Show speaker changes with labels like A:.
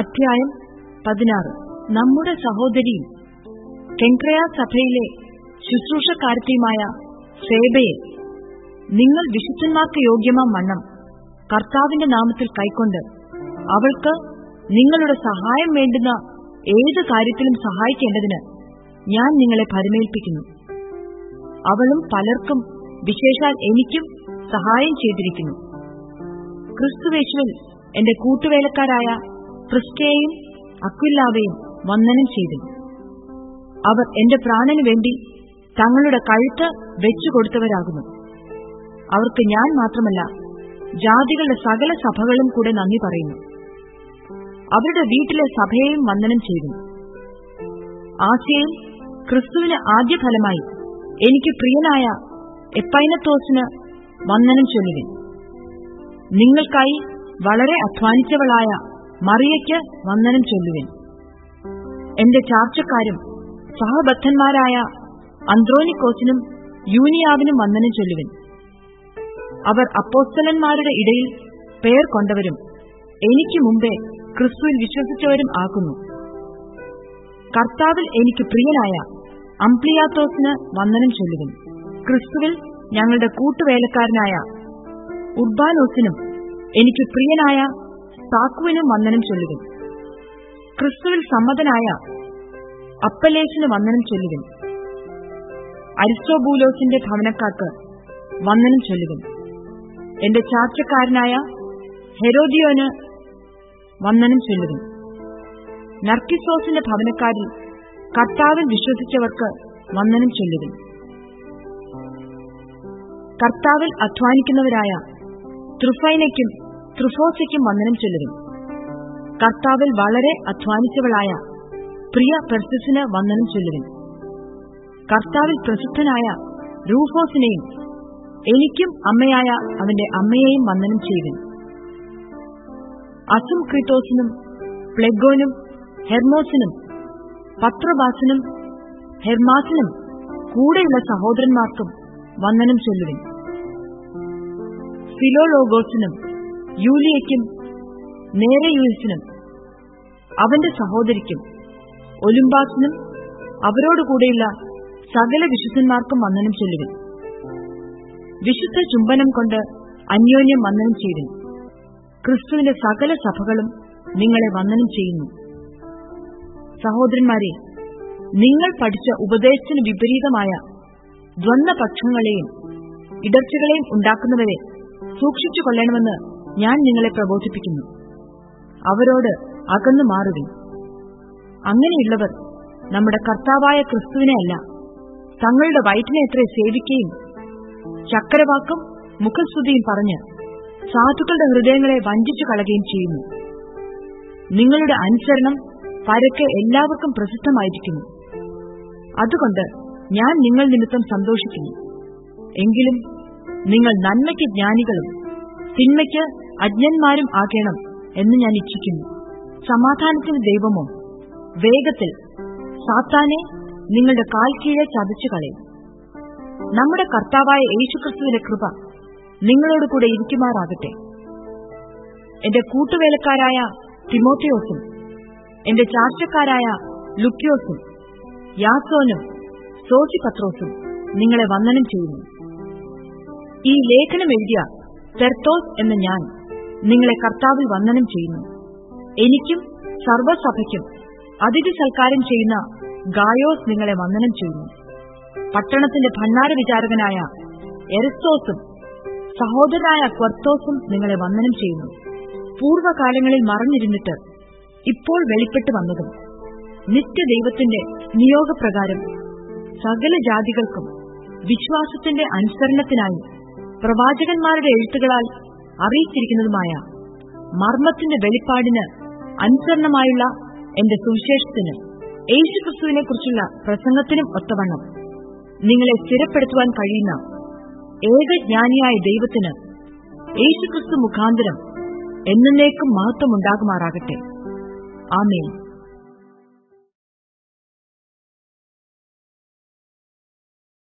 A: അധ്യായം പതിനാറ് നമ്മുടെ സഹോദരിയും കെൻക്രയ സഭയിലെ ശുശ്രൂഷക്കാരത്തിയുമായ സേബയെ നിങ്ങൾ വിശുദ്ധന്മാർക്ക് യോഗ്യമാം മണ്ണം കർത്താവിന്റെ നാമത്തിൽ കൈക്കൊണ്ട് അവൾക്ക് നിങ്ങളുടെ സഹായം വേണ്ടുന്ന ഏത് കാര്യത്തിലും സഹായിക്കേണ്ടതിന് ഞാൻ നിങ്ങളെ പരിമേൽപ്പിക്കുന്നു അവളും പലർക്കും വിശേഷാൽ എനിക്കും സഹായം ചെയ്തിരിക്കുന്നു ക്രിസ്തുവേശുവിൽ എന്റെ കൂട്ടുവേലക്കാരായ പ്രിസ്കേയും അക്വില്ലാവയും വന്ദനം ചെയ്തു അവർ എന്റെ പ്രാണനു വേണ്ടി തങ്ങളുടെ കഴുത്ത് വെച്ചുകൊടുത്തവരാകുന്നു അവർക്ക് ഞാൻ മാത്രമല്ല ജാതികളുടെ സകല സഭകളും കൂടെ നന്ദി പറയുന്നു അവരുടെ വീട്ടിലെ സഭയെയും വന്ദനം ചെയ്തു ആശയം ക്രിസ്തുവിന് ആദ്യഫലമായി എനിക്ക് പ്രിയനായ എപ്പൈനത്തോസിന് വന്ദനം ചൊല്ലുവിൻ നിങ്ങൾക്കായി വളരെ അധ്വാനിച്ചവളായ മറിയയ്ക്ക് വന്ദനം ചൊല്ലുവിൻ എന്റെ ചാർച്ചക്കാരും സഹബദ്ധന്മാരായ അന്ത്രോനിക്കോസിനും യൂനിയാവിനും വന്ദനം ചൊല്ലുവിൻ അവർ അപ്പോസ്തലന്മാരുടെ ഇടയിൽ പേർ കൊണ്ടവരും എനിക്ക് മുമ്പേ ക്രിസ്തുവിൽ വിശ്വസിച്ചവരും ആക്കുന്നു കർത്താവിൽ എനിക്ക് പ്രിയനായ അംപ്ലിയാത്തോസിന് വന്ദനം ചൊല്ലുവിൻ ക്രിസ്തുവിൽ ഞങ്ങളുടെ കൂട്ടുവേലക്കാരനായ ഉർബാനോസിനും എനിക്ക് പ്രിയനായ സാക്കുവിന് വന്ദനം ചൊല്ലുവിൻ ക്രിസ്തുവിൽ സമ്മതനായ അപ്പലേഷന് വന്ദനം ചൊല്ലുവിൻ അരിസ്റ്റോബൂലോസിന്റെ ഭവനക്കാർക്ക് വന്ദനം ചൊല്ലുവിൻ എന്റെ ചാർച്ചക്കാരനായ ഹെരോദിയോന് വന്ദനം ചൊല്ലുവിൻ നർക്കിസോസിന്റെ ഭവനക്കാരിൽ കർത്താവിൽ വിശ്വസിച്ചവർക്ക് വന്ദനം ചൊല്ലുവിൻ കർത്താവിൽ അധ്വാനിക്കുന്നവരായ ത്രിഫൈനയ്ക്കും ത്രിഫോസയ്ക്കും വന്ദനം ചൊല്ലുവിൻ കർത്താവിൽ വളരെ അധ്വാനിച്ചവളായ പ്രിയ പെർസിസിന് വന്ദനം ചൊല്ലുവിൻ കർത്താവിൽ പ്രസിദ്ധനായ റൂഫോസിനെയും എനിക്കും അമ്മയായ അവന്റെ അമ്മയെയും വന്ദനം ചെയ്തു അസും ക്രിത്തോസിനും പ്ലെഗോനും ഹെർമോസിനും പത്രബാസിനും ഹെർമാസിനും കൂടെയുള്ള സഹോദരന്മാർക്കും വന്ദനം ചൊല്ലുവിൻ ഫിലോലോഗോസിനും യൂലിയയ്ക്കും യൂസിനും അവന്റെ സഹോദരിക്കും ഒലിമ്പാസിനും അവരോടുകൂടെയുള്ള സകല വിശുദ്ധന്മാർക്കും വന്ദനം ചൊല്ലുവിൻ വിശുദ്ധ ചുംബനം കൊണ്ട് അന്യോന്യം വന്ദനം ചെയ്തു ക്രിസ്തുവിന്റെ സകല സഭകളും നിങ്ങളെ വന്ദനം ചെയ്യുന്നു സഹോദരന്മാരെ നിങ്ങൾ പഠിച്ച ഉപദേശത്തിന് വിപരീതമായ ദ്വന്ദ്പക്ഷങ്ങളെയും ഇടർച്ചകളെയും ഉണ്ടാക്കുന്നവരെ സൂക്ഷിച്ചു കൊള്ളണമെന്ന് ഞാൻ നിങ്ങളെ പ്രബോധിപ്പിക്കുന്നു അവരോട് അകന്നു മാറുക അങ്ങനെയുള്ളവർ നമ്മുടെ കർത്താവായ ക്രിസ്തുവിനെ അല്ല തങ്ങളുടെ വയറ്റിനെ എത്ര സേവിക്കുകയും ചക്കരവാക്കും മുഖസ്തുതിയും പറഞ്ഞ് സാധുക്കളുടെ ഹൃദയങ്ങളെ വഞ്ചിച്ചു കളയുകയും ചെയ്യുന്നു നിങ്ങളുടെ അനുസരണം പരക്കെ എല്ലാവർക്കും പ്രസിദ്ധമായിരിക്കുന്നു അതുകൊണ്ട് ഞാൻ നിങ്ങൾ നിമിത്തം സന്തോഷിക്കുന്നു എങ്കിലും നിങ്ങൾ നന്മയ്ക്ക് ജ്ഞാനികളും തിന്മയ്ക്ക് അജ്ഞന്മാരും ആകേണം എന്ന് ഞാൻ ഇച്ഛിക്കുന്നു സമാധാനത്തിന് ദൈവമോ വേഗത്തിൽ സാത്താനെ നിങ്ങളുടെ കാൽ കീഴെ ചതച്ചു കളയും നമ്മുടെ കർത്താവായ യേശുക്രിസ്തുവിന്റെ കൃപ നിങ്ങളോട് കൂടെ ഇരിക്കുമാറാകട്ടെ എന്റെ കൂട്ടുവേലക്കാരായ തിമോത്തിയോസും എന്റെ ചാർച്ചക്കാരായ ലുക്കിയോസും യാസോനും പത്രോസും നിങ്ങളെ വന്ദനം ചെയ്യുന്നു ഈ ലേഖനം എഴുതിയ തെർത്തോസ് എന്ന ഞാൻ നിങ്ങളെ കർത്താവിൽ വന്ദനം ചെയ്യുന്നു എനിക്കും സർവസഭയ്ക്കും അതിഥി സൽക്കാരം ചെയ്യുന്ന ഗായോസ് നിങ്ങളെ വന്ദനം ചെയ്യുന്നു പട്ടണത്തിന്റെ ഭണ്ണാര വിചാരകനായ എറിസ്തോസും സഹോദരനായ ക്വർത്തോസും നിങ്ങളെ വന്ദനം ചെയ്യുന്നു പൂർവ്വകാലങ്ങളിൽ മറഞ്ഞിരുന്നിട്ട് ഇപ്പോൾ വെളിപ്പെട്ട് വന്നതും നിത്യദൈവത്തിന്റെ നിയോഗപ്രകാരം സകല ജാതികൾക്കും വിശ്വാസത്തിന്റെ അനുസരണത്തിനായി പ്രവാചകന്മാരുടെ എഴുത്തുകളാൽ അറിയിച്ചിരിക്കുന്നതുമായ മർമ്മത്തിന്റെ വെളിപ്പാടിന് അനുസരണമായുള്ള എന്റെ സുവിശേഷത്തിനും ക്രിസ്തുവിനെ കുറിച്ചുള്ള പ്രസംഗത്തിനും ഒത്തവണ്ണം നിങ്ങളെ സ്ഥിരപ്പെടുത്തുവാൻ കഴിയുന്ന ഏക ജ്ഞാനിയായ ദൈവത്തിന് യേശുക്രിസ്തു മുഖാന്തരം എന്നേക്കും മഹത്വമുണ്ടാകുമാറാകട്ടെ ആമേൻ